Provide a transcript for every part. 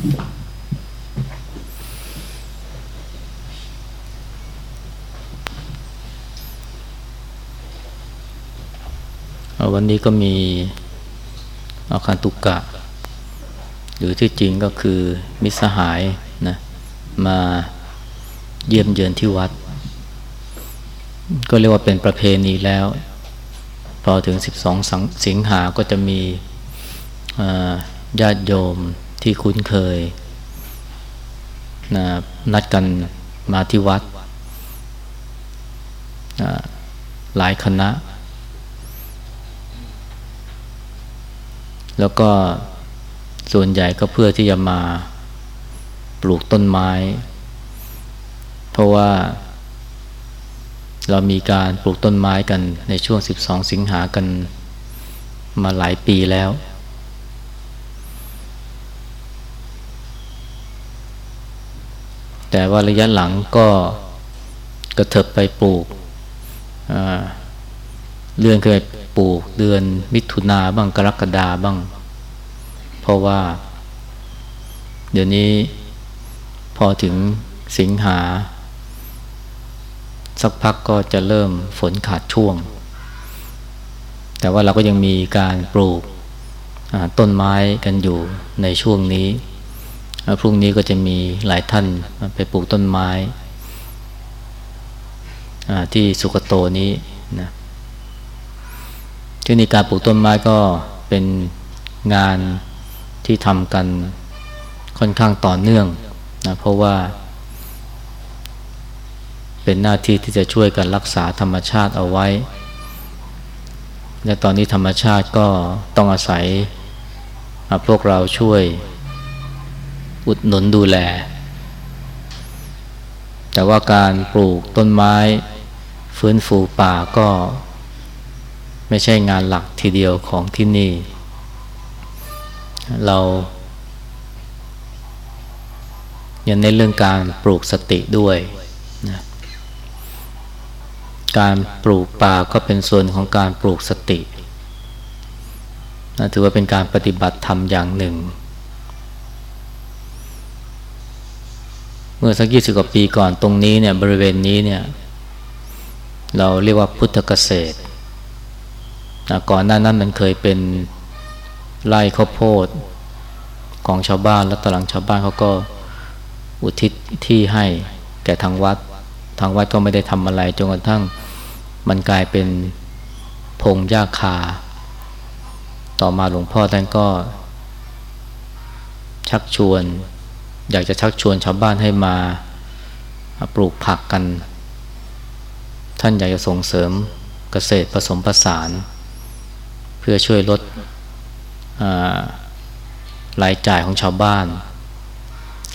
วันนี้ก็มีอาคารตุกกะ หรือที่จริงก็คือมิสหายนะมาเยี่ยมเยือนที่วัด ก็เรียกว่าเป็นประเพณีแล้ว พอถึง 12 สิงหาก็จะมีญาติโยม ที่คุ้นเคยนะนัดกันมาที่วัดนะหลายคณะ แล้วก็ส่วนใหญ่ก็เพื่อที่จะมาปลูกต้นไม้ เพราะว่า เรามีการปลูกต้นไม้กันในช่วง 12 สิงหากันมาหลายปีแล้ว แต่ว่าระยะหลังก็กระเถิบไปปลูกเลื่อนเคยปลูกเดือนมิถุนาบ้างกรกฎาบ้าง เพราะว่า เดี๋ยวนี้พอถึงสิงหา สักพักก็จะเริ่มฝนขาดช่วง แต่ว่าเราก็ยังมีการปลูกต้นไม้กันอยู่ในช่วงนี้ พรุ่งนี้ก็จะมีหลายท่านไปปลูกต้นไม้ที่สุกโตนี้นะที่นี่การปลูกต้นไม้ก็เป็นงานที่ทำกันค่อนข้างต่อเนื่องนะเพราะว่า เป็นหน้าที่ที่จะช่วยกันรักษาธรรมชาติเอาไว้ และตอนนี้ธรรมชาติก็ต้องอาศัยพวกเราช่วย อุดหนุนดูแล แต่ว่าการปลูกต้นไม้ ฟื้นฟูป่าก็ ไม่ใช่งานหลักทีเดียวของที่นี่ เรายังในเรื่องการปลูกสติด้วยนะการปลูกป่าก็เป็นส่วนของการปลูกสตินะถือว่าเป็นการปฏิบัติธรรมอย่างหนึ่ง เมื่อสักยี่สิบกว่าปีก่อนตรงนี้เนี่ยบริเวณนี้เนี่ยเราเรียกว่าพุทธเกษตรนะก่อนหน้านั้นมันเคยเป็นไร่ข้าวโพดของชาวบ้านแล้วตหลังชาวบ้านเขาก็อุทิศที่ให้แก่ทางวัด ทางวัดก็ไม่ได้ทำอะไรจนกระทั่งมันกลายเป็นพงหญ้าคา ต่อมาหลวงพ่อท่านก็ชักชวน อยากจะชักชวนชาวบ้านให้มาปลูกผักกัน ท่านอยากจะส่งเสริมเกษตรผสมผสาน เพื่อช่วยลดรายจ่ายของชาวบ้าน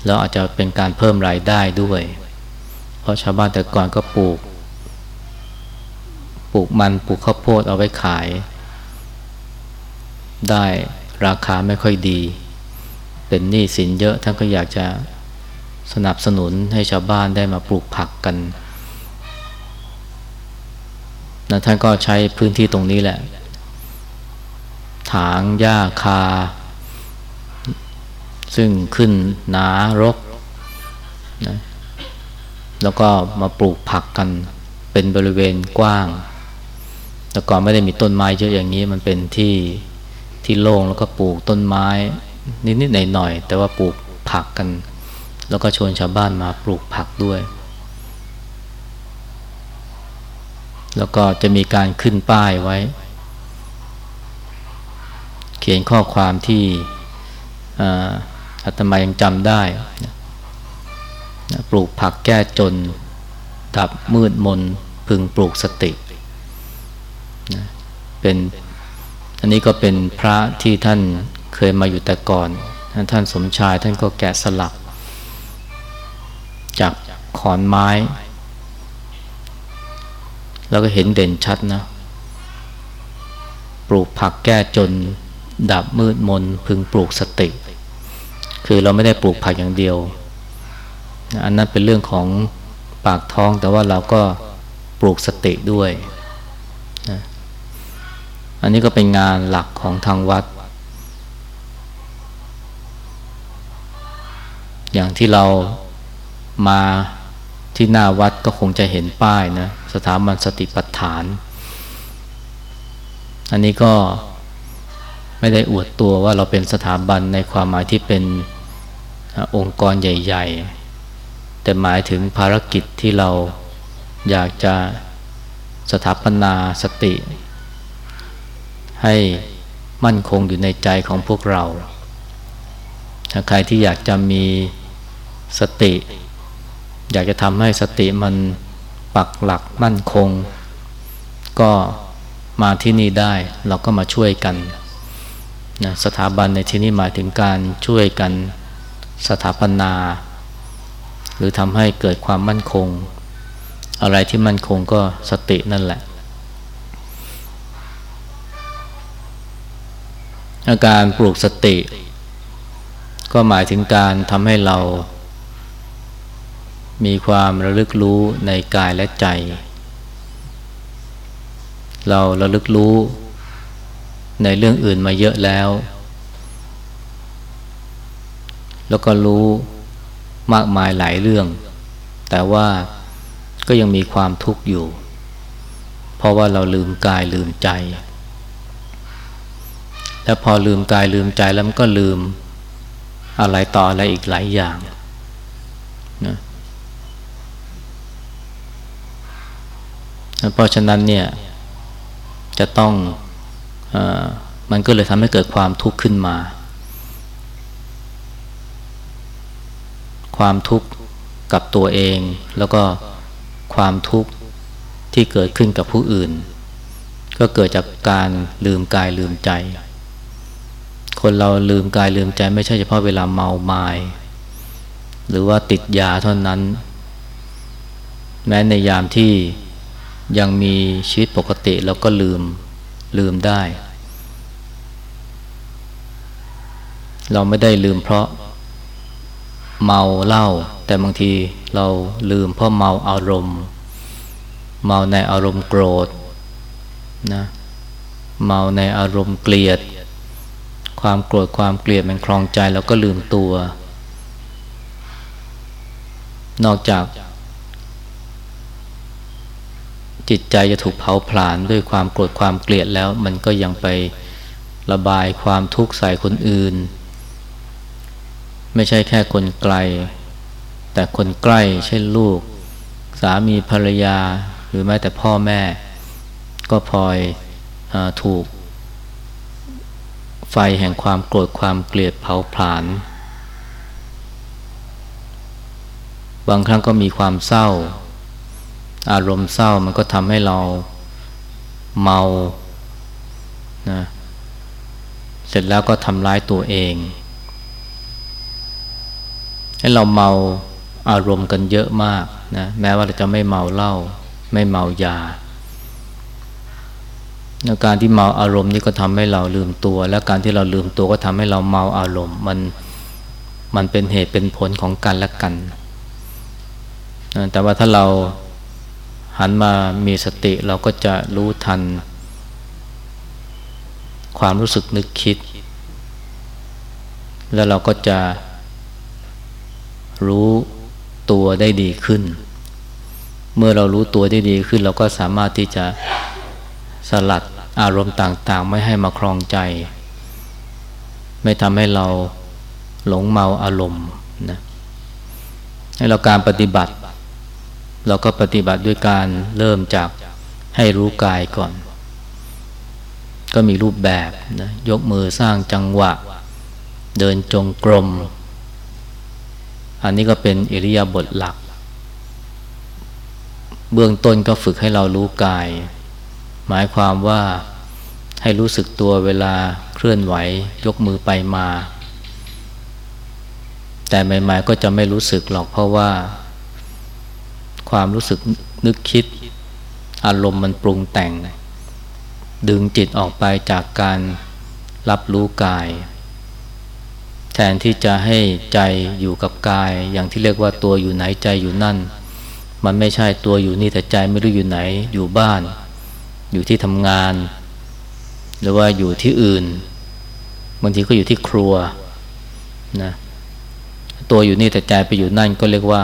แล้วอาจจะเป็นการเพิ่มรายได้ด้วย เพราะชาวบ้านแต่ก่อนก็ปลูก ปลูกมันปลูกข้าวโพดเอาไว้ขาย ได้ราคาไม่ค่อยดี เป็นหนี้สินเยอะ ท่านก็อยากจะสนับสนุนให้ชาวบ้านได้มาปลูกผักกันนะท่านก็ใช้พื้นที่ตรงนี้แหละ ถางหญ้าคา ซึ่งขึ้นหนารกนะแล้วก็มาปลูกผักกันเป็นบริเวณกว้าง แต่ก่อนไม่ได้มีต้นไม้เยอะอย่างนี้มันเป็นที่ที่โล่งแล้วก็ปลูกต้นไม้ นิดๆหน่อยๆแต่ว่าปลูกผักกัน แล้วก็ชวนชาวบ้านมาปลูกผักด้วย แล้วก็จะมีการขึ้นป้ายไว้ เขียนข้อความที่อาตมายังจำได้นะปลูกผักแก้จน ดับมืดมนพึงปลูกสตินะเป็นอันนี้ก็เป็นพระที่ท่าน เคยมาอยู่แต่ก่อน ท่านสมชายท่านก็แกะสลัก จากขอนไม้ แล้วก็เห็นเด่นชัดนะ ปลูกผักแก้จนดับมืดมนพึงปลูกสติ คือเราไม่ได้ปลูกผักอย่างเดียว อันนั้นเป็นเรื่องของปากท้องแต่ว่าเราก็ปลูกสติด้วยนะอันนี้ก็เป็นงานหลักของทางวัด อย่างที่เรามาที่หน้าวัดก็คงจะเห็นป้ายนะสถาบันสติปัฏฐาน อันนี้ก็ไม่ได้อวดตัวว่าเราเป็นสถาบันในความหมายที่เป็นองค์กรใหญ่ ๆ แต่หมายถึงภารกิจที่เราอยากจะสถาปนาสติ ให้มั่นคงอยู่ในใจของพวกเรา ใครที่อยากจะมี สติ อยากจะทำให้สติมันปักหลักมั่นคง ก็มาที่นี่ได้เราก็มาช่วยกันนะสถาบันในที่นี้หมายถึงการช่วยกันสถาปนา หรือทำให้เกิดความมั่นคง อะไรที่มั่นคงก็สตินั่นแหละ อาการปลูกสติ ก็หมายถึงการทำให้เรา มีความระลึกรู้ในกายและใจ เราระลึกรู้ในเรื่องอื่นมาเยอะแล้ว แล้วก็รู้มากมายหลายเรื่อง แต่ว่าก็ยังมีความทุกข์อยู่ เพราะว่าเราลืมกายลืมใจ แล้วพอลืมกายลืมใจแล้วมันก็ลืมอะไรต่ออะไรอีกหลายอย่างนะ เพราะฉะนั้นเนี่ยจะต้องมันก็เลยทำให้เกิดความทุกข์ขึ้นมา ความทุกข์กับตัวเอง แล้วก็ความทุกข์ที่เกิดขึ้นกับผู้อื่น ก็เกิดจากการลืมกายลืมใจ คนเราลืมกายลืมใจไม่ใช่เฉพาะเวลาเมาไมา้หรือว่าติดยาเท่านั้น แม้ในยามที่ ยังมีชีวิตปกติเราก็ลืมลืมได้ เราไม่ได้ลืมเพราะเมาเหล้าแต่บางทีเราลืมเพราะเมาอารมณ์ เมาในอารมณ์โกรธนะเมาในอารมณ์เกลียด ความโกรธความเกลียดมันคลองใจเราก็ลืมตัว นอกจาก จิตใจจะถูกเผาผลาญด้วยความโกรธความเกลียดแล้ว มันก็ยังไประบายความทุกข์ใส่คนอื่น ไม่ใช่แค่คนไกล แต่คนใกล้เช่นลูก สามีภรรยาหรือแม้แต่พ่อแม่ ก็พลอยอถูก ไฟแห่งความโกรธความเกลียดเผาผลาญบางครั้งก็มีความเศร้า อารมณ์เศร้ามันก็ทำให้เราเมานะเสร็จแล้วก็ทำร้ายตัวเอง ให้เราเมาอารมณ์กันเยอะมากนะแม้ว่าเราจะไม่เมาเหล้าไม่เมายาการที่เมาอารมณ์นี่ก็ทำให้เราลืมตัว และการที่เราลืมตัวก็ทำให้เราเมาอารมณ์ มันมันเป็นเหตุเป็นผลของกันและกัน แต่ว่าถ้าเรา หันมามีสติเราก็จะรู้ทัน ความรู้สึกนึกคิด แล้วเราก็จะรู้ตัวได้ดีขึ้น เมื่อเรารู้ตัวได้ดีขึ้น เราก็สามารถที่จะสลัดอารมณ์ต่างๆ ไม่ให้มาครองใจ ไม่ทำให้เราหลงเมาอารมณ์นะให้เราการปฏิบัติ เราก็ปฏิบัติด้วยการเริ่มจากให้รู้กายก่อน ก็มีรูปแบบนะยกมือสร้างจังหวะ เดินจงกรม อันนี้ก็เป็นอิริยาบถหลัก เบื้องต้นก็ฝึกให้เรารู้กาย หมายความว่าให้รู้สึกตัวเวลาเคลื่อนไหว ยกมือไปมา แต่ใหม่ๆก็จะไม่รู้สึกหรอกเพราะว่า ความรู้สึกนึกคิด อารมณ์มันปรุงแต่ง ดึงจิตออกไปจากการรับรู้กาย แทนที่จะให้ใจอยู่กับกาย อย่างที่เรียกว่าตัวอยู่ไหนใจอยู่นั่น มันไม่ใช่ตัวอยู่นี่แต่ใจไม่รู้อยู่ไหน อยู่บ้าน อยู่ที่ทำงาน หรือว่าอยู่ที่อื่นบางทีก็อยู่ที่ครัวนะตัวอยู่นี่แต่ใจไปอยู่นั่นก็เรียกว่า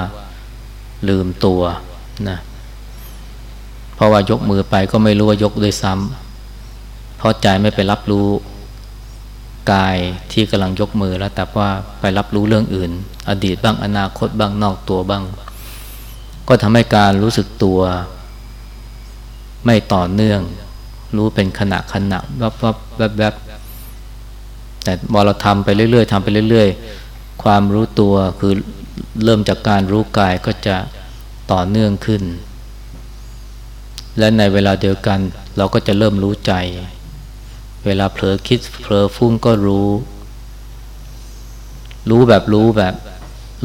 ลืมตัวนะเพราะว่ายกมือไปก็ไม่รู้ว่ายกด้วยซ้ำเพราะใจไม่ไปรับรู้กายที่กำลังยกมือแล้ว แต่ว่าไปรับรู้เรื่องอื่น อดีตบ้างอนาคตบ้างนอกตัวบ้าง ก็ทำให้การรู้สึกตัว ไม่ต่อเนื่อง รู้เป็นขณะขณะวับวับแวบแวบแต่พอเราทำไปเรื่อยๆทำไปเรื่อย ๆ ความรู้ตัวคือ เริ่มจากการรู้กายก็จะต่อเนื่องขึ้น และในเวลาเดียวกันเราก็จะเริ่มรู้ใจ เวลาเผลอคิดเผลอฟุ้งก็รู้ รู้แบบรู้แบบ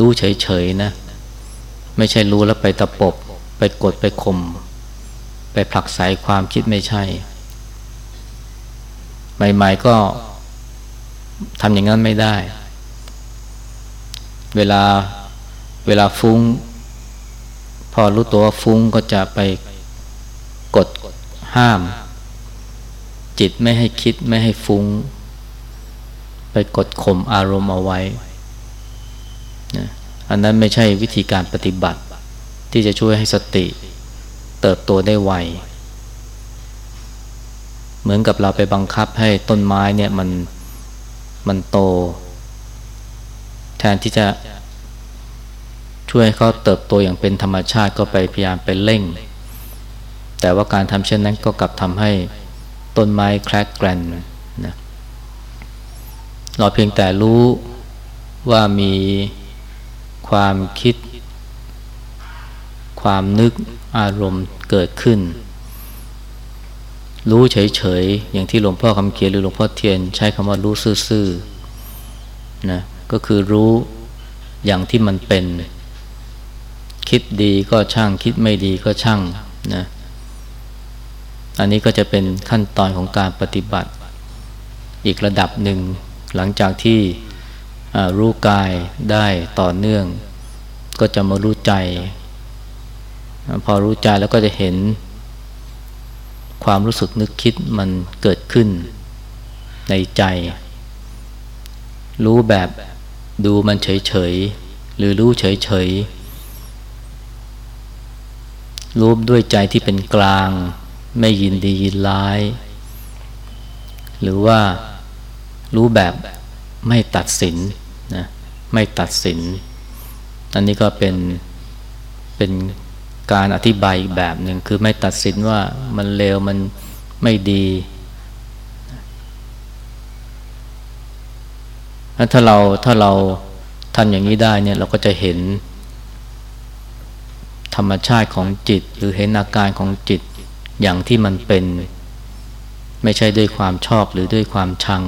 รู้เฉยๆนะ ไม่ใช่รู้แล้วไปตะปบ ไปกดไปข่มไปผลักไสความคิดไม่ใช่ ใหม่ๆก็ทำอย่างนั้นไม่ได้ เวลา เวลาฟุ้ง พอรู้ตัวว่าฟุ้งก็จะไปกดห้าม จิตไม่ให้คิดไม่ให้ฟุ้ง ไปกดข่มอารมณ์เอาไว้อันนั้นไม่ใช่วิธีการปฏิบัติ ที่จะช่วยให้สติ เติบโตได้ไวเหมือนกับเราไปบังคับให้ต้นไม้เนี่ยมันมันโต แทนที่จะ ช่วยให้เขาเติบโตอย่างเป็นธรรมชาติก็ไปพยายามไปเร่ง แต่ว่าการทำเช่นนั้นก็กลับทำให้ต้นไม้แคลกแกรนนะเราเพียงแต่รู้ว่ามีความคิด ความนึกอารมณ์เกิดขึ้น รู้เฉยๆ อย่างที่หลวงพ่อคำเขียนหรือหลวงพ่อเทียน ใช้คำว่ารู้ซื่อๆนะก็คือรู้อย่างที่มันเป็น คิดดีก็ช่าง คิดไม่ดีก็ช่างนะอันนี้ก็จะเป็นขั้นตอนของการปฏิบัติ อีกระดับหนึ่ง หลังจากที่รู้กายได้ต่อเนื่อง ก็จะมารู้ใจ พอรู้ใจแล้วก็จะเห็น ความรู้สึกนึกคิดมันเกิดขึ้นในใจ รู้แบบดูมันเฉยๆหรือรู้เฉยๆ รู้ด้วยใจที่เป็นกลาง ไม่ยินดียินร้าย หรือว่ารู้แบบไม่ตัดสินนะไม่ตัดสิน อันนี้ก็เป็นเป็นการอธิบายอีกแบบหนึ่งคือไม่ตัดสินว่ามันเลวมันไม่ดีถ้าเราถ้าเราทำอย่างนี้ได้เนี่ยเราก็จะเห็น ธรรมชาติของจิต หรือเห็นอาการของจิตอย่างที่มันเป็น ไม่ใช่ด้วยความชอบหรือด้วยความชัง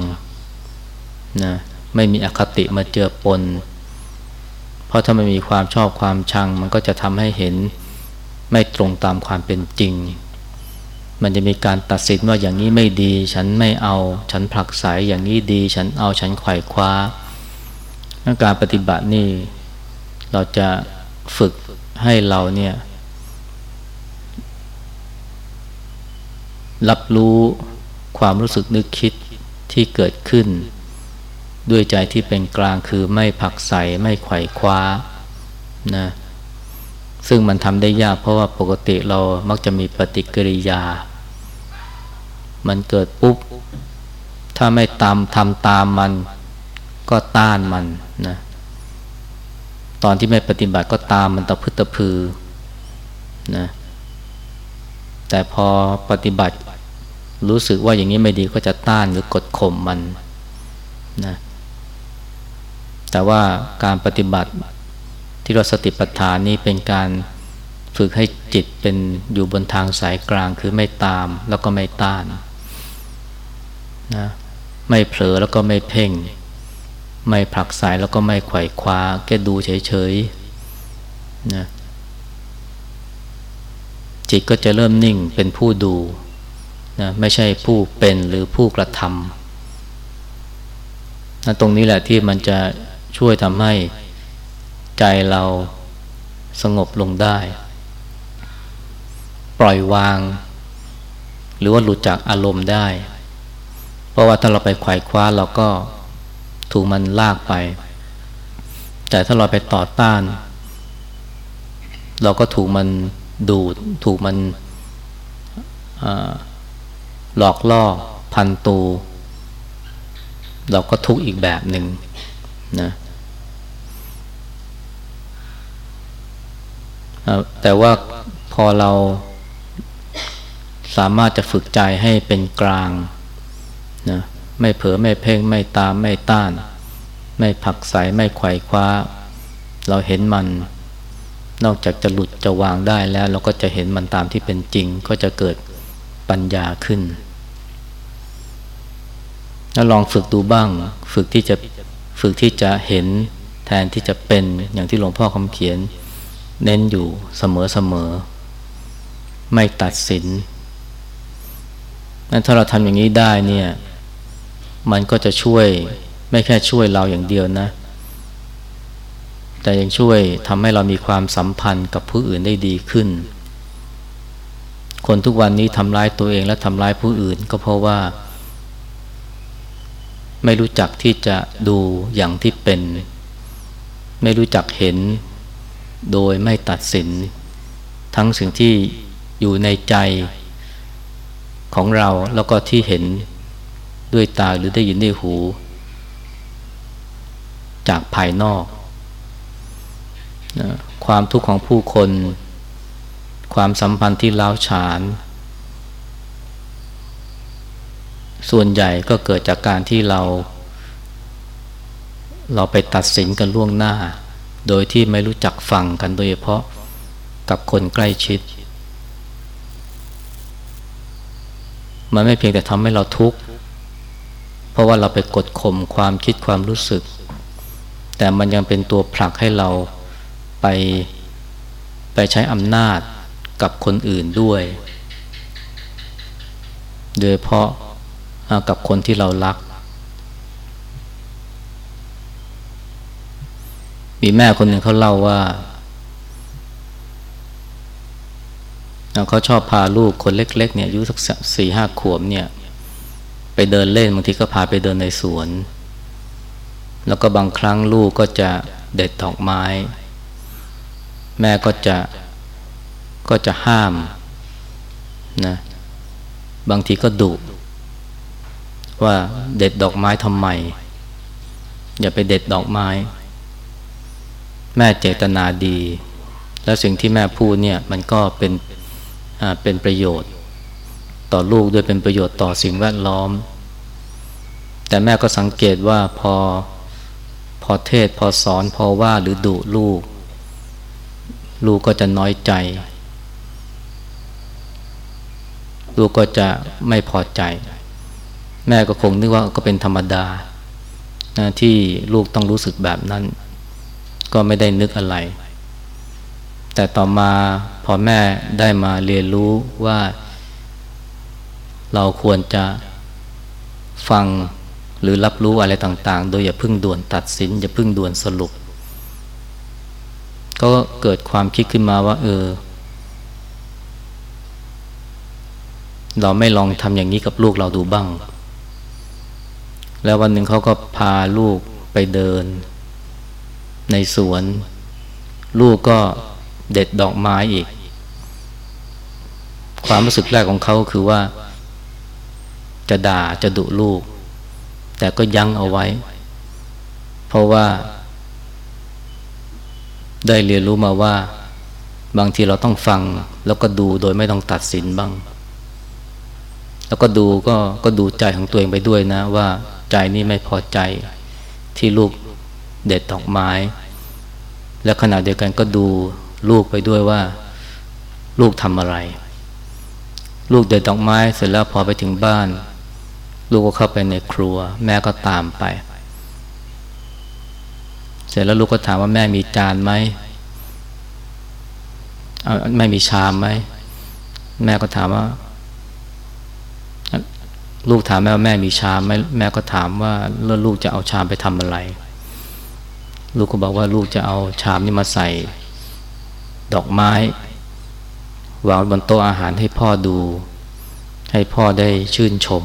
นะไม่มีอคติมาเจือปน เพราะถ้ามันมีความชอบความชัง มันก็จะทำให้เห็นไม่ตรงตามความเป็นจริง มันจะมีการตัดสินว่าอย่างนี้ไม่ดี ฉันไม่เอา ฉันผลักไสอย่างนี้ดี ฉันเอาฉันไขว่คว้าการปฏิบัตินี่ เราจะฝึก ให้เราเนี่ย รับรู้ความรู้สึกนึกคิดที่เกิดขึ้น ด้วยใจที่เป็นกลางคือไม่ผักใสไม่ไขว่คว้านะซึ่งมันทำได้ยากเพราะว่าปกติเรามักจะมีปฏิกิริยา มันเกิดปุ๊บ ถ้าไม่ตามทำตามมันก็ต้านมันนะ ตอนที่ไม่ปฏิบัติก็ตามมันตะพึตะพือนะแต่พอปฏิบัติรู้สึกว่าอย่างนี้ไม่ดีก็จะต้านหรือกดข่มมันนะแต่ว่าการปฏิบัติที่เราสติปัฏฐานนี้เป็นการฝึกให้จิตเป็นอยู่บนทางสายกลางคือไม่ตามแล้วก็ไม่ต้านนะไม่เผลอแล้วก็ไม่เพ่ง ไม่ผลักสายแล้วก็ไม่ไขว่คว้าแค่ดูเฉยๆนะจิตก็จะเริ่มนิ่งเป็นผู้ดูนะไม่ใช่ผู้เป็นหรือผู้กระทำนะตรงนี้แหละที่มันจะช่วยทำให้ใจเราสงบลงได้ ปล่อยวาง หรือว่าหลุดจากอารมณ์ได้ เพราะว่าถ้าเราไปไขว่คว้าเราก็ ถูกมันลากไป แต่ถ้าเราไปต่อต้าน เราก็ถูกมันดูด ถูกมันหลอกล่อพันตู เราก็ทุกข์อีกแบบหนึ่งนะแต่ว่าพอเราสามารถจะฝึกใจให้เป็นกลางนะ ไม่เผลอไม่เพ่งไม่ตามไม่ต้าน ไม่ผักใสไม่ไขว่คว้า เราเห็นมัน นอกจากจะหลุดจะวางได้แล้ว เราก็จะเห็นมันตามที่เป็นจริง ก็จะเกิดปัญญาขึ้นแล้วลองฝึกดูบ้าง ฝึกที่จะฝึกที่จะเห็นแทนที่จะเป็นอย่างที่หลวงพ่อคำเขียน เน้นอยู่เสมอเสมอ ไม่ตัดสินนั้นถ้าเราทำอย่างนี้ได้เนี่ย มันก็จะช่วยไม่แค่ช่วยเราอย่างเดียวนะ แต่ยังช่วยทำให้เรามีความสัมพันธ์กับผู้อื่นได้ดีขึ้น คนทุกวันนี้ทำร้ายตัวเองและทำร้ายผู้อื่นก็เพราะว่า ไม่รู้จักที่จะดูอย่างที่เป็น ไม่รู้จักเห็นโดยไม่ตัดสิน ทั้งสิ่งที่อยู่ในใจของเราแล้วก็ที่เห็น ด้วยตาหรือได้ยินด้วยหู จากภายนอกนะความทุกข์ของผู้คน ความสัมพันธ์ที่ล้าวฉาน ส่วนใหญ่ก็เกิดจากการที่เรา เราไปตัดสินกันล่วงหน้า โดยที่ไม่รู้จักฟังกันโดยเฉพาะกับคนใกล้ชิด มันไม่เพียงแต่ทำให้เราทุกข์ เพราะว่าเราไปกดข่มความคิดความรู้สึก แต่มันยังเป็นตัวผลักให้เราไปไปใช้อำนาจกับคนอื่นด้วย โดยเพราะกับคนที่เรารัก มีแม่คนหนึ่งเขาเล่าว่าเขาชอบพาลูกคนเล็กๆเนี่ยอายุสักสี่ห้าขวบเนี่ย ไปเดินเล่นบางทีก็พาไปเดินในสวน แล้วก็บางครั้งลูกก็จะเด็ดดอกไม้ แม่ก็จะก็จะห้ามนะบางทีก็ดุว่าเด็ดดอกไม้ทำไม อย่าไปเด็ดดอกไม้ แม่เจตนาดี แล้วสิ่งที่แม่พูดเนี่ยมันก็เป็นเป็นประโยชน์ ต่อลูกด้วยเป็นประโยชน์ต่อสิ่งแวดล้อม แต่แม่ก็สังเกตว่าพอพอเทศพอสอนพอว่าหรือดุลูก ลูกก็จะน้อยใจ ลูกก็จะไม่พอใจ แม่ก็คงนึกว่าก็เป็นธรรมดาที่ลูกต้องรู้สึกแบบนั้น ก็ไม่ได้นึกอะไร แต่ต่อมาพอแม่ได้มาเรียนรู้ว่า เราควรจะฟังหรือรับรู้อะไรต่างๆ โดยอย่าพึ่งด่วนตัดสิน อย่าพึ่งด่วนสรุป ก็เกิดความคิดขึ้นมาว่า เออ เราไม่ลองทำอย่างนี้กับลูกเราดูบ้าง แล้ววันหนึ่งเขาก็พาลูกไปเดิน ในสวน ลูกก็เด็ดดอกไม้อีก ความรู้สึกแรกของเขาคือว่า จะด่าจะดุลูก แต่ก็ยั้งเอาไว้ เพราะว่า ได้เรียนรู้มาว่า บางทีเราต้องฟัง แล้วก็ดูโดยไม่ต้องตัดสินบ้าง แล้วก็ดูก็ก็ดูใจของตัวเองไปด้วยนะ ว่าใจนี่ไม่พอใจที่ลูกเด็ดดอกไม้ และขณะเดียวกันก็ดูลูกไปด้วยว่า ลูกทำอะไร ลูกเด็ดดอกไม้เสร็จแล้วพอไปถึงบ้าน ลูกก็เข้าไปในครัว แม่ก็ตามไป เสร็จแล้วลูกก็ถามว่าแม่มีจานไหมไม่มีชามไหมแม่ก็ถามว่า ลูกถามแม่ว่าแม่มีชามไหมแม่ก็ถามว่าแล้วลูกจะเอาชามไปทำอะไร ลูกก็บอกว่าลูกจะเอาชามนี้มาใส่ ดอกไม้วางบนโต๊ะอาหารให้พ่อดู ให้พ่อได้ชื่นชม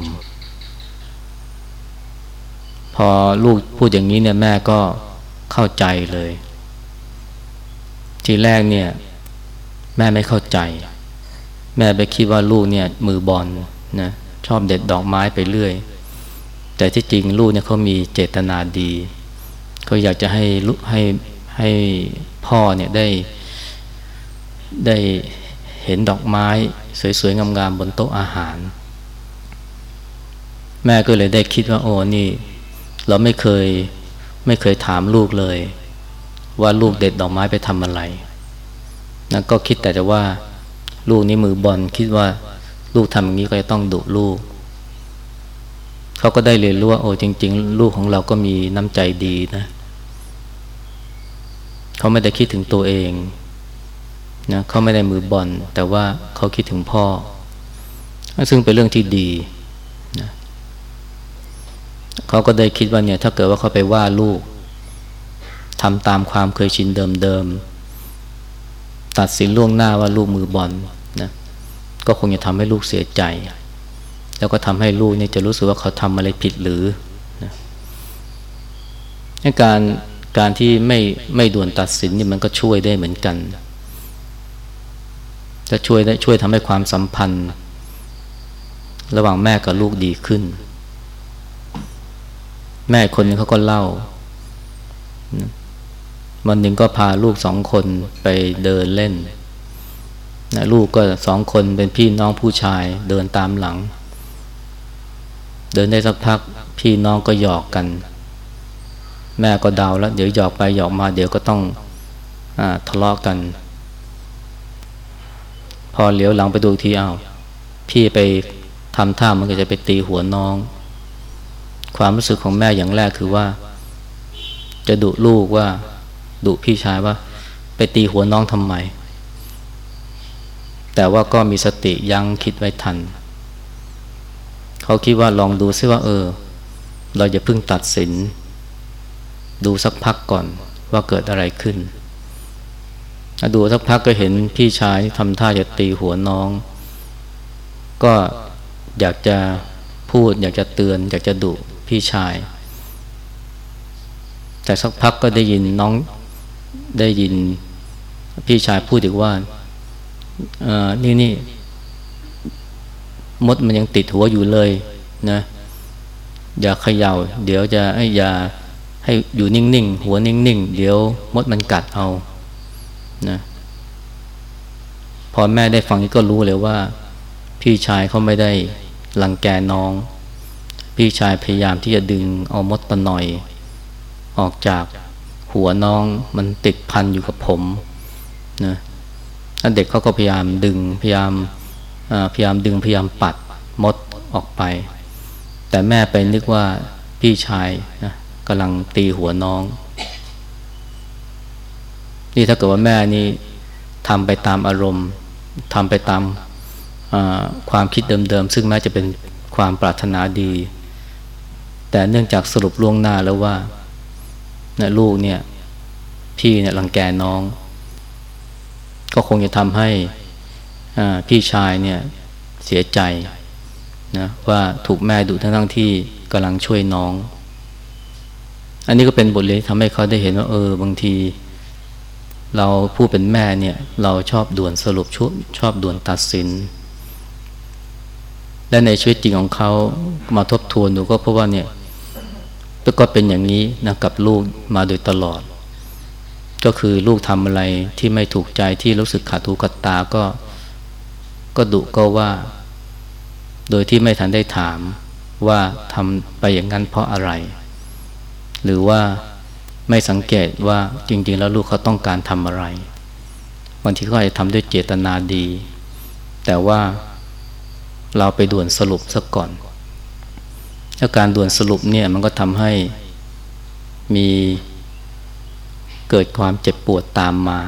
พอลูกพูดอย่างนี้เนี่ยแม่ก็เข้าใจเลย ทีแรกเนี่ย แม่ไม่เข้าใจ แม่ไปคิดว่าลูกเนี่ยมือบอลนะชอบเด็ดดอกไม้ไปเรื่อย แต่ที่จริงลูกเนี่ยเขามีเจตนาดีเขาอยากจะให้ลูกให้ให้พ่อเนี่ยได้ได้เห็นดอกไม้ สวยๆงามๆบนโต๊ะอาหาร แม่ก็เลยได้คิดว่าโอ้นี่ เราไม่เคยไม่เคยถามลูกเลย ว่าลูกเด็ดดอกไม้ไปทำอะไรนะก็คิดแต่จะว่า ลูกนี่มือบอลคิดว่าลูกทำอย่างนี้ก็จะต้องดุลูก เขาก็ได้เรียนรู้ว่าโอ้จริง ๆ ลูกของเราก็มีน้ำใจดีนะเขาไม่ได้คิดถึงตัวเองนะเขาไม่ได้มือบอลแต่ว่าเขาคิดถึงพ่อ ซึ่งเป็นเรื่องที่ดี เขาก็ได้คิดว่าเนี่ยถ้าเกิดว่าเขาไปว่าลูกทำตามความเคยชินเดิมๆตัดสินล่วงหน้าว่าลูกมือบอลนะก็คงจะทำให้ลูกเสียใจ แล้วก็ทำให้ลูกเนี่ยจะรู้สึกว่าเขาทำอะไรผิดหรือนะการการที่ไม่ไม่ด่วนตัดสินนี่มันก็ช่วยได้เหมือนกันจะช่วยได้ช่วยทำให้ความสัมพันธ์ ระหว่างแม่กับลูกดีขึ้น แม่คนนึงเขาก็เล่า วันหนึ่งก็พาลูกสองคนไปเดินเล่นนะลูกก็สองคนเป็นพี่น้องผู้ชายเดินตามหลัง เดินได้สักพักพี่น้องก็หยอกกัน แม่ก็เดาแล้ว เดี๋ยวหยอกไปหยอกมาเดี๋ยวก็ต้องอทะเลาะกกัน พอเหลียวหลังไปดูทีเอาพี่ไปทำท่ามันก็จะไปตีหัวน้อง ความรู้สึกของแม่อย่างแรกคือว่า จะดุลูกว่าดุพี่ชายว่า ไปตีหัวน้องทำไม แต่ว่าก็มีสติยังคิดไว้ทัน เขาคิดว่าลองดูซิว่า เออ เราจะพึ่งตัดสิน ดูสักพักก่อนว่าเกิดอะไรขึ้นดูสักพักก็เห็นพี่ชายทำท่าจะตีหัวน้อง ก็อยากจะพูดอยากจะเตือน อยากจะดุ พี่ชาย แต่สักพักก็ได้ยินน้องได้ยินพี่ชายพูดอีกว่าเออนี่นี่มดมันยังติดหัวอยู่เลยนะ อย่าเขยา่า เดี๋ยวจะให้อย่าให้อยู่นิ่งๆ หัวนิ่งๆ เดี๋ยวมดมันกัดเอานะพอแม่ได้ฟังนี้ก็รู้เลยว่า พี่ชายเขาไม่ได้ลังแกน้อง พี่ชายพยายามที่จะดึงเอามดตะหน่อย ออกจากหัวน้องมันติดพันอยู่กับผมนะแล้วเด็กเขาก็พยายามดึงพยายามพยายามดึงพยายามปัดมดออกไป แต่แม่ไปนึกว่าพี่ชายนะกำลังตีหัวน้อง นี่ถ้าเกิดว่าแม่นี่ทำไปตามอารมณ์ทำไปตามความคิดเดิมๆ ซึ่งแม้จะเป็นความปรารถนาดี แต่เนื่องจากสรุปล่วงหน้าแล้วว่านะลูกเนี่ย พี่เนี่ยรังแกน้อง ก็คงจะทำให้พี่ชายเนี่ยเสียใจนะว่าถูกแม่ดุทั้งๆที่กำลังช่วยน้อง อันนี้ก็เป็นบทเรียนทำให้เขาได้เห็นว่า เออบางที เราผู้เป็นแม่เนี่ย เราชอบด่วนสรุปชุดชอบด่วนตัดสิน และในชีวิตจริงของเขามาทบทวนดูก็เพราะว่าเนี่ย ก็เป็นอย่างนี้นะกับลูกมาโดยตลอด ก็คือลูกทำอะไรที่ไม่ถูกใจที่รู้สึกขาดหูขัดตาก็ ก็ดุก็ว่า โดยที่ไม่ทันได้ถามว่าทำไปอย่างนั้นเพราะอะไร หรือว่าไม่สังเกตว่าจริง ๆ แล้วลูกเขาต้องการทำอะไรบางทีเขาอาจจะทำด้วยเจตนาดี แต่ว่าเราไปด่วนสรุปซะก่อน ถ้าการด่วนสรุปเนี่ยมันก็ทำให้มีเกิดความเจ็บปวดตามมา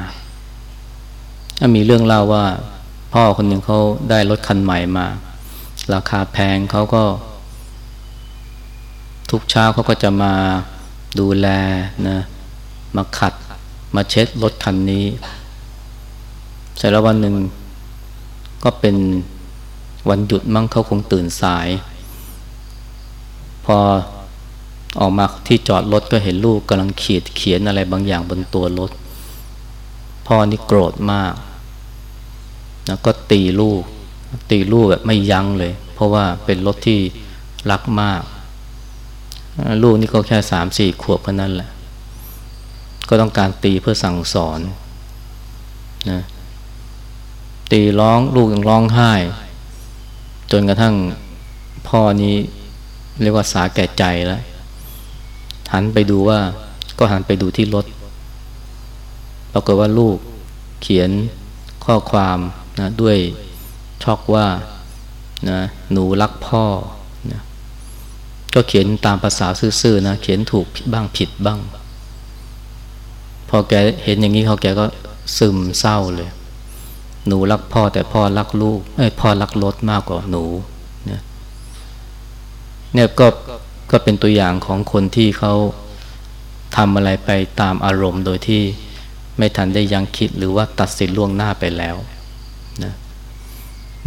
ถ้ามีเรื่องเล่าว่า พ่อคนหนึ่งเขาได้รถคันใหม่มา ราคาแพงเขาก็ ทุกเช้าเขาก็จะมาดูแลนะมาขัด มาเช็ดรถคันนี้เสร็จแล้ววันหนึ่งก็เป็นวันหยุดมั่งเขาคงตื่นสาย พอออกมาที่จอดรถก็เห็นลูกกำลังเขียนเขียนอะไรบางอย่างบนตัวรถ พ่อนี่โกรธมากนะก็ตีลูก ตีลูกแบบไม่ยั้งเลย เพราะว่าเป็นรถที่รักมาก ลูกนี่ก็แค่สามสี่ขวบแค่นั้นแหละ ก็ต้องการตีเพื่อสั่งสอนนะตีร้องลูกยังร้องไห้ จนกระทั่งพ่อนี้ เรียกว่าสาแก่ใจแล้วหันไปดูว่าก็หันไปดูที่รถปรากฏว่าลูกเขียนข้อความนะด้วยช็อกว่านะหนูรักพ่อนะก็เขียนตามภาษาซื่อๆนะเขียนถูกบ้างผิดบ้าง พอแกเห็นอย่างนี้เขาแกก็ซึมเศร้าเลย หนูรักพ่อแต่พ่อรักลูกไอ้พ่อรักรถมากกว่าหนู เนี่ยก็ก็เป็นตัวอย่างของคนที่เขาทำอะไรไปตามอารมณ์โดยที่ไม่ทันได้ยังคิดหรือว่าตัดสินล่วงหน้าไปแล้วนะ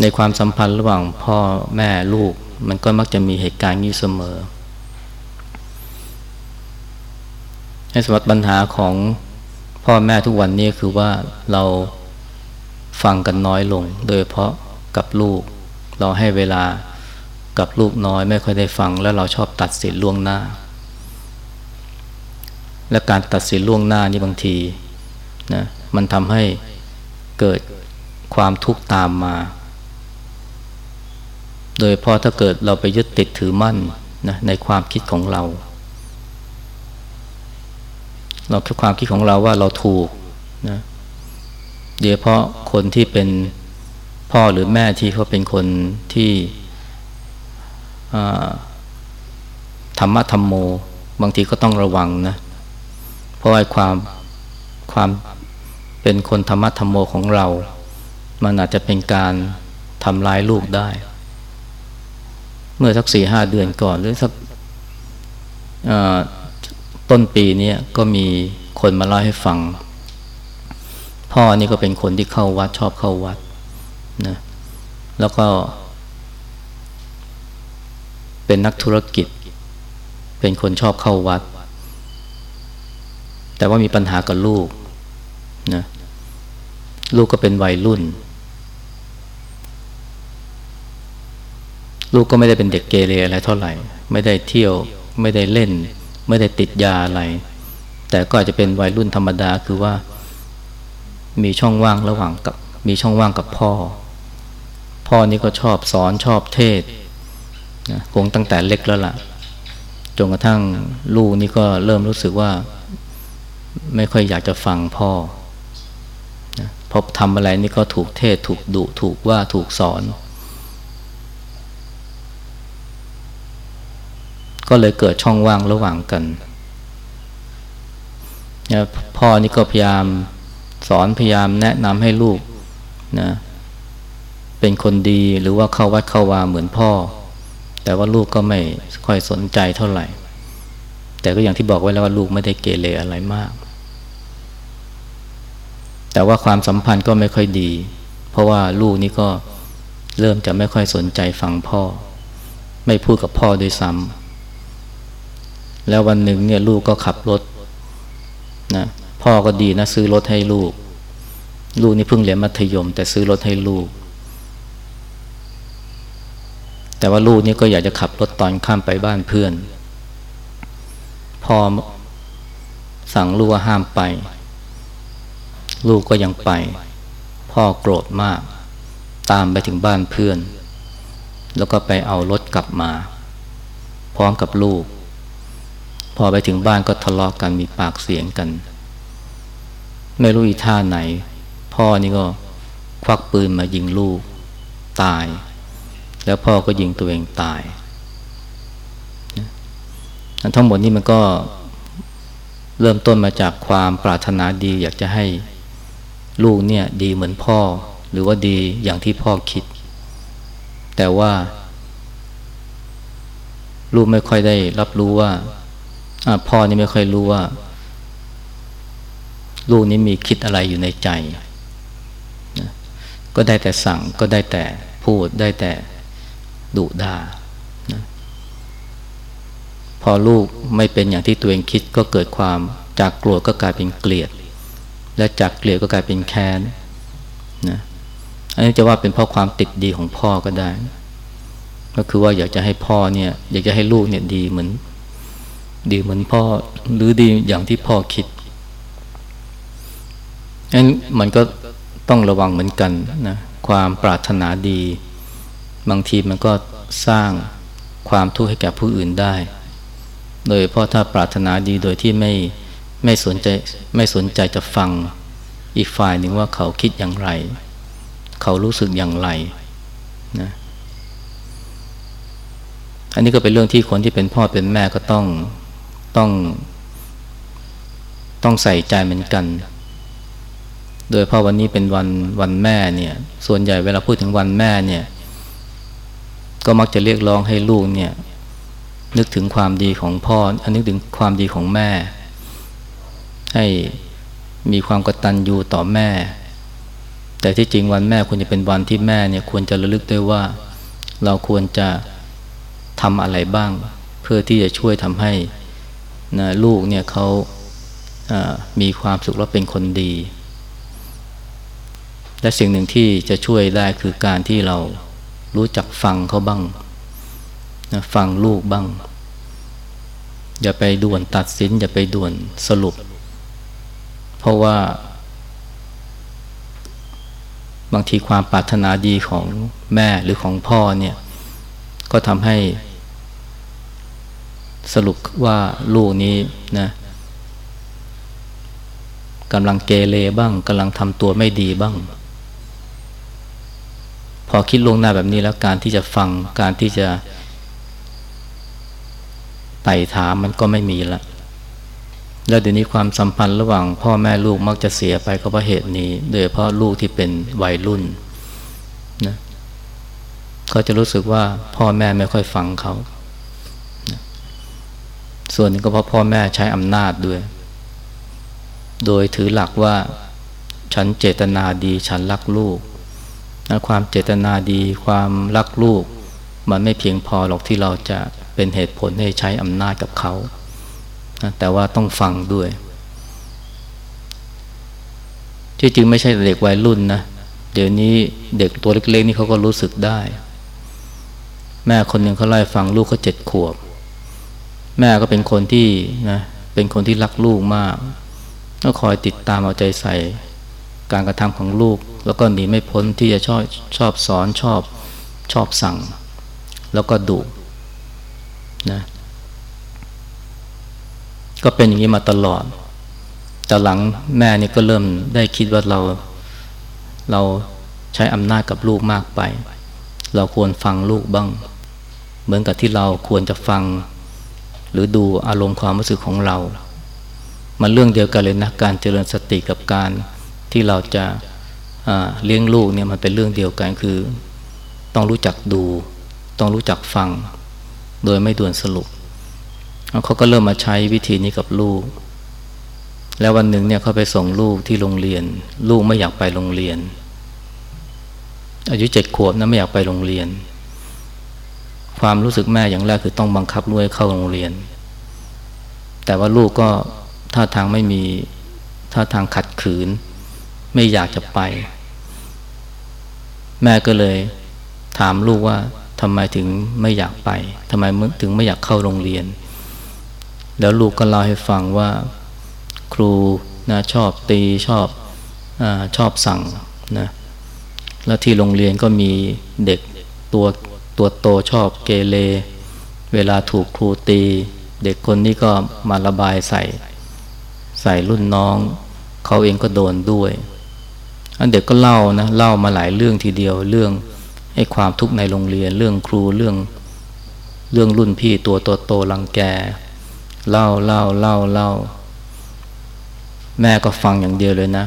ในความสัมพันธ์ระหว่างพ่อแม่ลูก มันก็มักจะมีเหตุการณ์นี้เสมอในสมบัติปัญหาของพ่อแม่ทุกวันนี้คือว่าเราฟังกันน้อยลง โดยเพราะกับลูก เราให้เวลา กับลูกน้อยไม่ค่อยได้ฟัง แล้วเราชอบตัดสินล่วงหน้า และการตัดสินล่วงหน้านี่บางทีนะมันทำให้เกิดความทุกข์ตามมา โดยเพราะถ้าเกิดเราไปยึดติดถือมั่นนะในความคิดของเรา เราคิดความคิดของเราว่าเราถูกนะโดยเพราะคนที่เป็นพ่อหรือแม่ที่เขาเป็นคนที่ ธรรมะธรรมโม บางทีก็ต้องระวังนะ เพราะว่าความความเป็นคนธรรมะธรรมโมของเรา มันอาจจะเป็นการทำร้ายลูกได้ เมื่อสักสี่ห้าเดือนก่อนหรือสักต้นปีนี้ก็มีคนมาเล่าให้ฟัง พ่อนี่ก็เป็นคนที่เข้าวัดชอบเข้าวัดนะแล้วก็ เป็นนักธุรกิจ เป็นคนชอบเข้าวัด แต่ว่ามีปัญหากับลูกนะลูกก็เป็นวัยรุ่น ลูกก็ไม่ได้เป็นเด็กเกเรอะไรเท่าไหร่ ไม่ได้เที่ยวไม่ได้เล่น ไม่ได้ติดยาอะไร แต่ก็อาจจะเป็นวัยรุ่นธรรมดาคือว่า มีช่องว่างระหว่างกับมีช่องว่างกับพ่อ พ่อนี่ก็ชอบสอนชอบเทศ นะคงตั้งแต่เล็กแล้วล่ะจนกระทั่งลูกนี่ก็เริ่มรู้สึกว่า ไม่ค่อยอยากจะฟังพ่อนะพอทำอะไรนี่ก็ถูกเทศถูกดุถูกว่าถูกสอน ก็เลยเกิดช่องว่างระหว่างกันนะพ่อนี่ก็พยายามสอนพยายามแนะนำให้ลูกนะเป็นคนดีหรือว่าเข้าวัดเข้าวาเหมือนพ่อ แต่ว่าลูกก็ไม่ค่อยสนใจเท่าไหร่ แต่ก็อย่างที่บอกไว้แล้วว่าลูกไม่ได้เกเรอะไรมาก แต่ว่าความสัมพันธ์ก็ไม่ค่อยดี เพราะว่าลูกนี่ก็เริ่มจะไม่ค่อยสนใจฟังพ่อ ไม่พูดกับพ่อด้วยซ้ำแล้ววันหนึ่งเนี่ยลูกก็ขับรถนะพ่อก็ดีนะซื้อรถให้ลูก ลูกนี่เพิ่งเรียนมัธยม แต่ซื้อรถให้ลูก แต่ว่าลูกนี่ก็อยากจะขับรถตอนข้ามไปบ้านเพื่อนพอสั่งลูกว่าห้ามไป ลูกก็ยังไป พ่อโกรธมาก ตามไปถึงบ้านเพื่อน แล้วก็ไปเอารถกลับมา พร้อมกับลูก พอไปถึงบ้านก็ทะเลาะกกันมีปากเสียงกัน ไม่รู้อีท่าไหน พ่อนี่ก็ควักปืนมายิงลูก ตาย แล้วพ่อก็ยิงตัวเองตายทั้งหมดนี้มันก็เริ่มต้นมาจากความปรารถนาดี อยากจะให้ลูกเนี่ยดีเหมือนพ่อ หรือว่าดีอย่างที่พ่อคิด แต่ว่า ลูกไม่ค่อยได้รับรู้ว่าพ่อนี่ไม่ค่อยรู้ว่า ลูกนี้มีคิดอะไรอยู่ในใจ ก็ได้แต่สั่งก็ได้แต่พูดได้แต่ ดุดานะพอลูกไม่เป็นอย่างที่ตัวเองคิดก็เกิดความจากกลัวก็กลายเป็นเกลียด และจากเกลียดก็กลายเป็นแค้นนะอันนี้จะว่าเป็นเพราะความติดดีของพ่อก็ได้ ก็คือว่าอยากจะให้พ่อเนี่ยอยากจะให้ลูกเนี่ยดีเหมือน ดีเหมือนพ่อหรือดีอย่างที่พ่อคิดอันมันก็ต้องระวังเหมือนกันนะความปรารถนาดี บางทีมันก็สร้างความทุกข์ให้แก่ผู้อื่นได้ โดยเพราะถ้าปรารถนาดีโดยที่ไม่ไม่สนใจไม่สนใจจะฟังอีกฝ่ายหนึ่งว่าเขาคิดอย่างไร เขารู้สึกอย่างไรนะอันนี้ก็เป็นเรื่องที่คนที่เป็นพ่อเป็นแม่ก็ต้องต้อง ต้องใส่ใจเหมือนกัน โดยเพราะวันนี้เป็นวันวันแม่เนี่ย ส่วนใหญ่เวลาพูดถึงวันแม่เนี่ย ก็มักจะเรียกร้องให้ลูกเนี่ยนึกถึงความดีของพ่ออันนึกถึงความดีของแม่ ให้มีความกตัญญูต่อแม่ แต่ที่จริงวันแม่ควรจะเป็นวันที่แม่เนี่ยควรจะระลึกด้วยว่า เราควรจะทำอะไรบ้าง เพื่อที่จะช่วยทำให้นะลูกเนี่ยเขามีความสุขและเป็นคนดี และสิ่งหนึ่งที่จะช่วยได้คือการที่เรา รู้จักฟังเขาบ้างนะฟังลูกบ้าง อย่าไปด่วนตัดสิน อย่าไปด่วนสรุป เพราะว่า บางทีความปรารถนาดีของแม่หรือของพ่อเนี่ย ก็ทำให้ สรุปว่าลูกนี้นะกำลังเกเรบ้างกำลังทำตัวไม่ดีบ้าง พอคิดลงหน้าแบบนี้แล้วการที่จะฟังการที่จะไต่ถามมันก็ไม่มีละ แล้วเดี๋ยวนี้ความสัมพันธ์ระหว่างพ่อแม่ลูกมักจะเสียไปก็เพราะเหตุนี้โดยเพราะลูกที่เป็นวัยรุ่นนะเขาจะรู้สึกว่าพ่อแม่ไม่ค่อยฟังเขานะส่วนนึงก็เพราะพ่อแม่ใช้อำนาจด้วย โดยถือหลักว่าฉันเจตนาดีฉันรักลูก นะความเจตนาดี ความรักลูก มันไม่เพียงพอหรอกที่เราจะเป็นเหตุผลให้ใช้อำนาจกับเขานะแต่ว่าต้องฟังด้วย ที่จริงไม่ใช่เด็กวัยรุ่นนะเดี๋ยวนี้เด็กตัวเล็กๆนี่เขาก็รู้สึกได้ แม่คนหนึ่งเขาไล่ฟังลูกเขาเจ็ดขวบ แม่ก็เป็นคนที่นะเป็นคนที่รักลูกมากก็คอยติดตามเอาใจใส่ การกระทำของลูก แล้วก็หนีไม่พ้นที่จะชอบชอบสอนชอบชอบสั่ง แล้วก็ดุนะก็เป็นอย่างนี้มาตลอด แต่หลังแม่นี่ก็เริ่มได้คิดว่าเราเราใช้อำนาจกับลูกมากไป เราควรฟังลูกบ้าง เหมือนกับที่เราควรจะฟัง หรือดูอารมณ์ความรู้สึกของเรา มันเรื่องเดียวกันเลยนะ การเจริญสติกับการ ที่เราจะเลี้ยงลูกเนี่ยมันเป็นเรื่องเดียวกันคือ ต้องรู้จักดู ต้องรู้จักฟัง โดยไม่ด่วนสรุปเขาก็เริ่มมาใช้วิธีนี้กับลูก แล้ววันหนึ่งเนี่ยเขาไปส่งลูกที่โรงเรียน ลูกไม่อยากไปโรงเรียน อายุเจ็ดขวบนะไม่อยากไปโรงเรียน ความรู้สึกแม่อย่างแรกคือต้องบังคับลูกให้เข้าโรงเรียน แต่ว่าลูกก็ท่าทางไม่มีท่าทางขัดขืน ไม่อยากจะไป แม่ก็เลยถามลูกว่าทำไมถึงไม่อยากไปทำไมถึงไม่อยากเข้าโรงเรียน แล้วลูกก็เล่าให้ฟังว่า ครูนะชอบตีชอบอชอบสั่งนะแล้วที่โรงเรียนก็มีเด็กตัวตัวโตชอบเกเรเวลาถูกครูตี เด็กคนนี้ก็มาระบายใส่ ใส่รุ่นน้อง เขาเองก็โดนด้วย เด็กก็เล่านะเล่ามาหลายเรื่องทีเดียวเรื่องให้ความทุกข์ในโรงเรียน เรื่องครูเรื่องเรื่องรุ่นพี่ตัวโตโตลังแก เล่าเล่าเล่าเล่า แม่ก็ฟังอย่างเดียวเลยนะ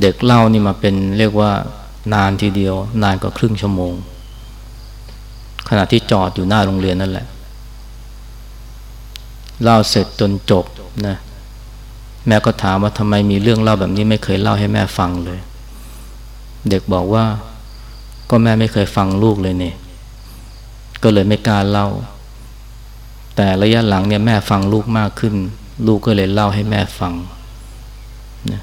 เด็กเล่านี่มาเป็นเรียกว่านานทีเดียว นานกว่าครึ่งชั่วโมง ขณะที่จอดอยู่หน้าโรงเรียนนั่นแหละ เล่าเสร็จจนจบนะ แม่ก็ถามว่าทำไมมีเรื่องเล่าแบบนี้ไม่เคยเล่าให้แม่ฟังเลย เด็กบอกว่าก็แม่ไม่เคยฟังลูกเลยเนี่ยก็เลยไม่กล้าเล่า แต่ระยะหลังเนี่ยแม่ฟังลูกมากขึ้น ลูกก็เลยเล่าให้แม่ฟังนะ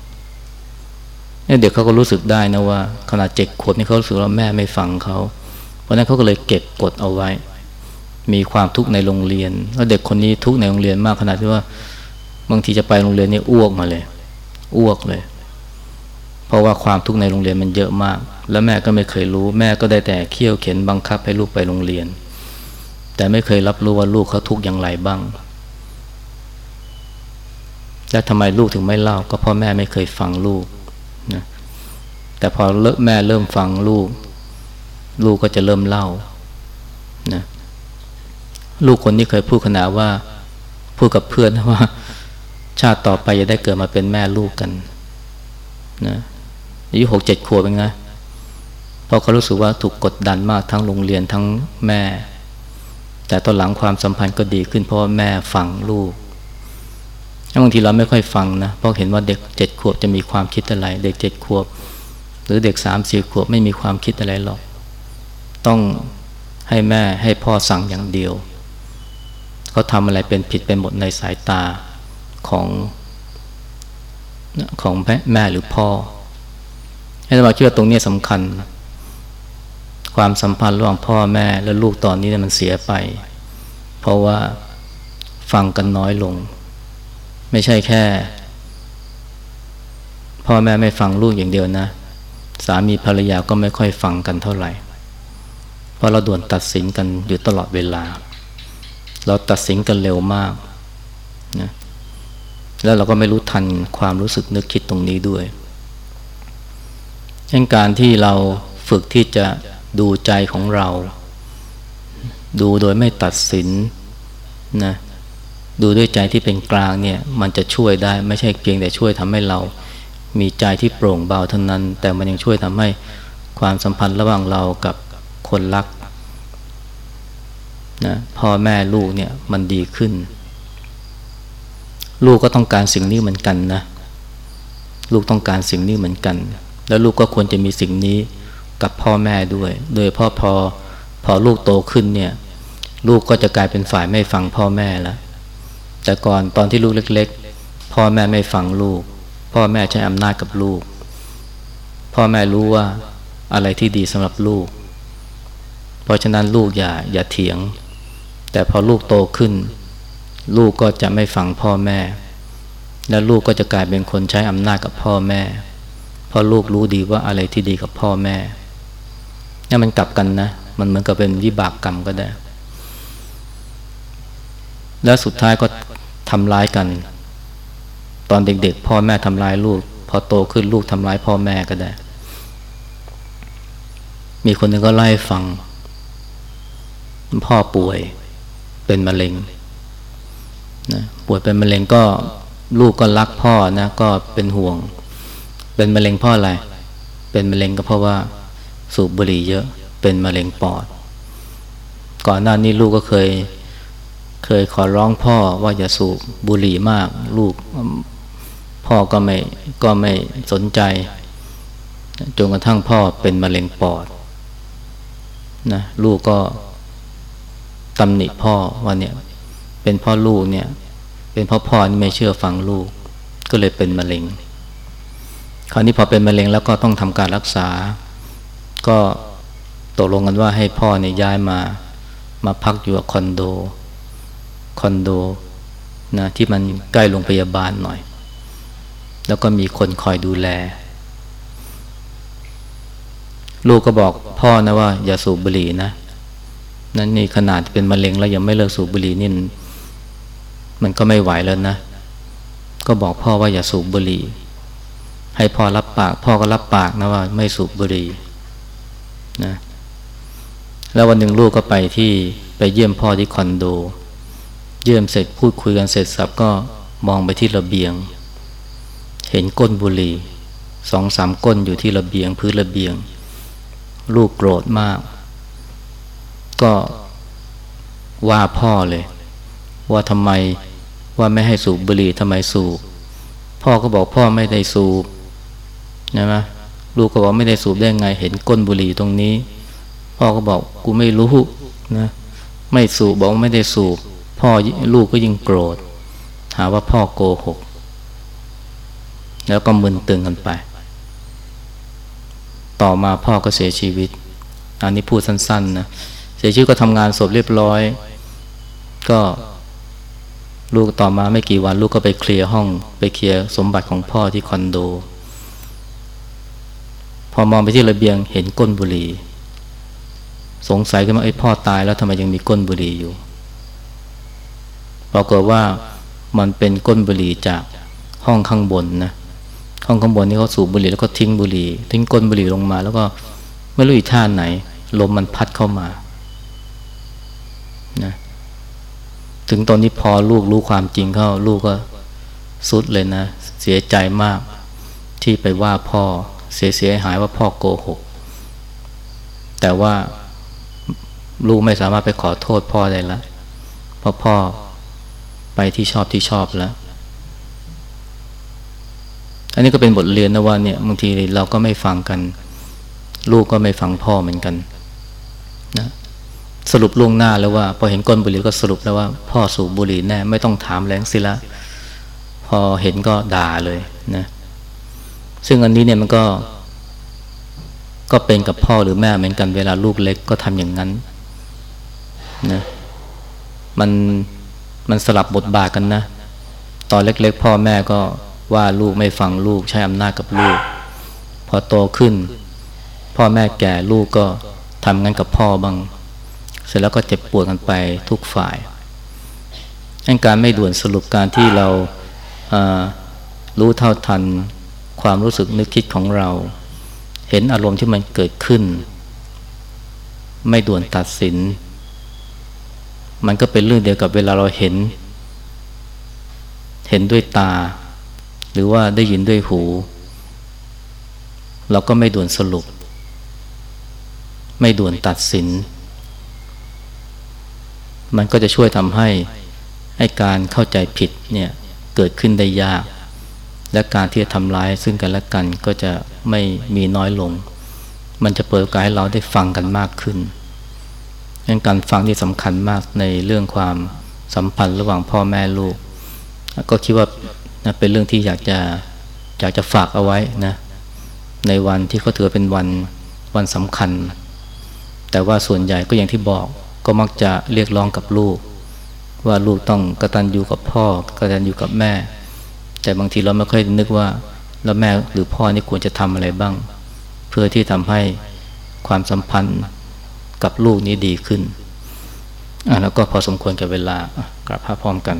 เด็กเขาก็รู้สึกได้นะว่าขนาดเจ็ดขวบนี่เขารู้สึกว่าแม่ไม่ฟังเขา เพราะนั้นเขาก็เลยเก็บกดเอาไว้ มีความทุกข์ในโรงเรียน แล้วเด็กคนนี้ทุกข์ในโรงเรียนมากขนาดที่ว่า บางทีจะไปโรงเรียนนี่อ้วกมาเลย อ้วกเลย เพราะว่าความทุกข์ในโรงเรียนมันเยอะมาก แล้วแม่ก็ไม่เคยรู้ แม่ก็ได้แต่เคี่ยวเข็นบังคับให้ลูกไปโรงเรียน แต่ไม่เคยรับรู้ว่าลูกเขาทุกข์อย่างไรบ้างและทำไมลูกถึงไม่เล่า ก็พราะแม่ไม่เคยฟังลูกนะแต่พอเลิกแม่เริ่มฟังลูก ลูกก็จะเริ่มเล่านะลูกคนนี้เคยพูดขนาดว่า พูดกับเพื่อนว่า ชาติต่อไปจะได้เกิดมาเป็นแม่ลูกกันนะอายุหกเจ็ดขวบเองนะเพราะเขารู้สึกว่าถูกกดดันมากทั้งโรงเรียนทั้งแม่ แต่ตอนหลังความสัมพันธ์ก็ดีขึ้นเพราะว่าแม่ฟังลูกบางทีเราไม่ค่อยฟังนะเพราะเห็นว่าเด็กเจ็ดขวบจะมีความคิดอะไร เด็กเจ็ดขวบ หรือเด็กสามสี่ขวบไม่มีความคิดอะไรหรอก ต้องให้แม่ให้พ่อสั่งอย่างเดียวเขาทำอะไรเป็นผิดไปหมดในสายตา ของของแม่หรือพ่อ ให้เราคิดว่าตรงนี้สำคัญ ความสัมพันธ์ระหว่างพ่อแม่และลูกตอนนี้มันเสียไป เพราะว่าฟังกันน้อยลง ไม่ใช่แค่ พ่อแม่ไม่ฟังลูกอย่างเดียวนะ สามีภรรยาก็ไม่ค่อยฟังกันเท่าไหร่ เพราะเราด่วนตัดสินกันอยู่ตลอดเวลา เราตัดสินกันเร็วมากนะ แล้วเราก็ไม่รู้ทันความรู้สึกนึกคิดตรงนี้ด้วยเช่นการที่เราฝึกที่จะดูใจของเรา ดูโดยไม่ตัดสินนะดูด้วยใจที่เป็นกลางเนี่ยมันจะช่วยได้ไม่ใช่เพียงแต่ช่วยทำให้เรามีใจที่โปร่งเบาเท่านั้น แต่มันยังช่วยทำให้ความสัมพันธ์ระหว่างเรากับคนรักนะพ่อแม่ลูกเนี่ยมันดีขึ้น ลูกก็ต้องการสิ่งนี้เหมือนกันนะ ลูกต้องการสิ่งนี้เหมือนกัน แล้วลูกก็ควรจะมีสิ่งนี้กับพ่อแม่ด้วย โดยพ่อพอพอลูกโตขึ้นเนี่ย ลูกก็จะกลายเป็นฝ่ายไม่ฟังพ่อแม่แล้วแต่ก่อนตอนที่ลูกเล็ก ๆ พ่อแม่ไม่ฟังลูก พ่อแม่ใช้อำนาจกับลูก พ่อแม่รู้ว่าอะไรที่ดีสำหรับลูก เพราะฉะนั้นลูกอย่าอย่าเถียง แต่พอลูกโตขึ้น ลูกก็จะไม่ฟังพ่อแม่ และลูกก็จะกลายเป็นคนใช้อำนาจกับพ่อแม่ เพราะลูกรู้ดีว่าอะไรที่ดีกับพ่อแม่นี่มันกลับกันนะ มันเหมือนกับเป็นวิบากกรรมก็ได้ แล้วสุดท้ายก็ทำร้ายกัน ตอนเด็กๆ พ่อแม่ทำร้ายลูก พอโตขึ้นลูกทำร้ายพ่อแม่ก็ได้ มีคนหนึ่งก็ไล่ฟัง พ่อป่วยเป็นมะเร็ง นะป่วยเป็นมะเร็งก็ลูกก็รักพ่อนะก็เป็นห่วง เป็นมะเร็งพ่ออะไรเป็นมะเร็งก็เพราะว่าสูบบุหรี่เยอะเป็นมะเร็งปอด ก่อนหน้านี้ลูกก็เคย เคยขอร้องพ่อว่าอย่าสูบบุหรี่มาก ลูกพ่อก็ไม่ก็ไม่สนใจจนกระทั่งพ่อเป็นมะเร็งปอดนะลูกก็ตำหนิพ่อว่าเนี่ย เป็นพ่อลูกเนี่ย เป็นพ่อพ่อนี่ไม่เชื่อฟังลูก ก็เลยเป็นมะเร็ง คราวนี้พอเป็นมะเร็งแล้วก็ต้องทำการรักษา ก็ตกลงกันว่าให้พ่อเนี่ยย้ายมา มาพักอยู่คอนโด คอนโดนะที่มันใกล้โรงพยาบาลหน่อย แล้วก็มีคนคอยดูแล ลูกก็บอกพ่อนะว่าอย่าสูบบุหรี่นะนั่นนี่ขนาดเป็นมะเร็งแล้วยังไม่เลิกสูบบุหรี่นี่ มันก็ไม่ไหวแล้วนะ ก็บอกพ่อว่าอย่าสูบบุหรี่ ให้พ่อรับปาก พ่อก็รับปากนะว่าไม่สูบบุหรี่นะ แล้ววันหนึ่งลูกก็ไปที่ไปเยี่ยมพ่อที่คอนโด เยี่ยมเสร็จพูดคุยกันเสร็จสับก็มองไปที่ระเบียง เห็นก้นบุหรี่สองสามก้นอยู่ที่ระเบียงพื้นระเบียง ลูกโกรธมาก ก็ว่าพ่อเลย ว่าทำไม ว่าไม่ให้สูบบุหรี่ทำไมสูบ พ่อก็บอกพ่อไม่ได้สูบนะไหมลูกก็บอกไม่ได้สูบได้ไง เห็นก้นบุหรี่ตรงนี้ พ่อก็บอกกูไม่รู้นะ ไม่สูบบอกไม่ได้สูบ พ่อลูกก็ยิ่งโกรธ หาว่าพ่อโกหก แล้วก็มึนตึงกันไป ต่อมาพ่อก็เสียชีวิต อันนี้พูดสั้นๆนะเสียชีวิตก็ทำงานศพเรียบร้อย ก็ ลูกต่อมาไม่กี่วันลูกก็ไปเคลียร์ห้อง ไปเคลียร์สมบัติของพ่อที่คอนโด พอมองไปที่ระเบียงเห็นก้นบุหรี่ สงสัยขึ้นมาไอ้พ่อตายแล้วทำไมยังมีก้นบุหรี่อยู่ปรากฏว่ามันเป็นก้นบุหรี่จากห้องข้างบนนะห้องข้างบนนี่เขาสูบบุหรี่แล้วก็ทิ้งบุหรี่ ทิ้งก้นบุหรี่ลงมา แล้วก็ไม่รู้อีท่าไหน ลมมันพัดเข้ามานะ ถึงตอนนี้พอลูกรู้ความจริงเข้าลูกก็สุดเลยนะ เสียใจมากที่ไปว่าพ่อเสียเสียหายว่าพ่อโกหก แต่ว่าลูกไม่สามารถไปขอโทษพ่อได้ล้วเพราะพ่อไปที่ชอบที่ชอบแล้ว อันนี้ก็เป็นบทเรียนนะว่าเนี่ยบางทีเราก็ไม่ฟังกัน ลูกก็ไม่ฟังพ่อเหมือนกัน นะ สรุปล่วงหน้าแล้วว่า พอเห็นก้นบุหรี่ก็สรุปแล้วว่า พ่อสูบบุหรี่แน่ ไม่ต้องถามแรงสิละพอเห็นก็ด่าเลยนะซึ่งอันนี้เนี่ยมันก็ก็เป็นกับพ่อหรือแม่เหมือนกันเวลาลูกเล็กก็ทำอย่างนั้นนะมันมันสลับบทบาทกันนะ ตอนเล็กๆ พ่อแม่ก็ว่าลูกไม่ฟังลูกใช้อำนาจกับลูก พอโตขึ้น พ่อแม่แก่ลูกก็ทำงั้นกับพ่อบ้าง เสร็จแล้วก็เจ็บปวดกันไปทุกฝ่ายการไม่ด่วนสรุปการที่เรารู้เท่าทันความรู้สึกนึกคิดของเรา เห็นอารมณ์ที่มันเกิดขึ้น ไม่ด่วนตัดสิน มันก็เป็นเรื่องเดียวกับเวลาเราเห็น เห็นด้วยตา หรือว่าได้ยินด้วยหู เราก็ไม่ด่วนสรุป ไม่ด่วนตัดสิน มันก็จะช่วยทำให้ให้การเข้าใจผิดเนี่ยเกิดขึ้นได้ยาก และการที่จะทำร้ายซึ่งกันและกันก็จะไม่มีน้อยลง มันจะเปิดโอกาสให้เราได้ฟังกันมากขึ้นดังการฟังที่สำคัญมากในเรื่องความสัมพันธ์ระหว่างพ่อแม่ลูก ก็คิดว่าเป็นเรื่องที่อยากจะอยากจะฝากเอาไว้นะในวันที่เขาถือเป็นวันวันสำคัญ แต่ว่าส่วนใหญ่ก็อย่างที่บอก ก็มักจะเรียกร้องกับลูก ว่าลูกต้องกระตันอยู่กับพ่อกระตันอยู่กับแม่ แต่บางทีเราไม่ค่อยนึกว่าแล้วแม่หรือพ่อนี่ควรจะทำอะไรบ้าง เพื่อที่ทำให้ความสัมพันธ์กับลูกนี้ดีขึ้นอะแล้วก็พอสมควรกับเวลากลับพาพร้อมกัน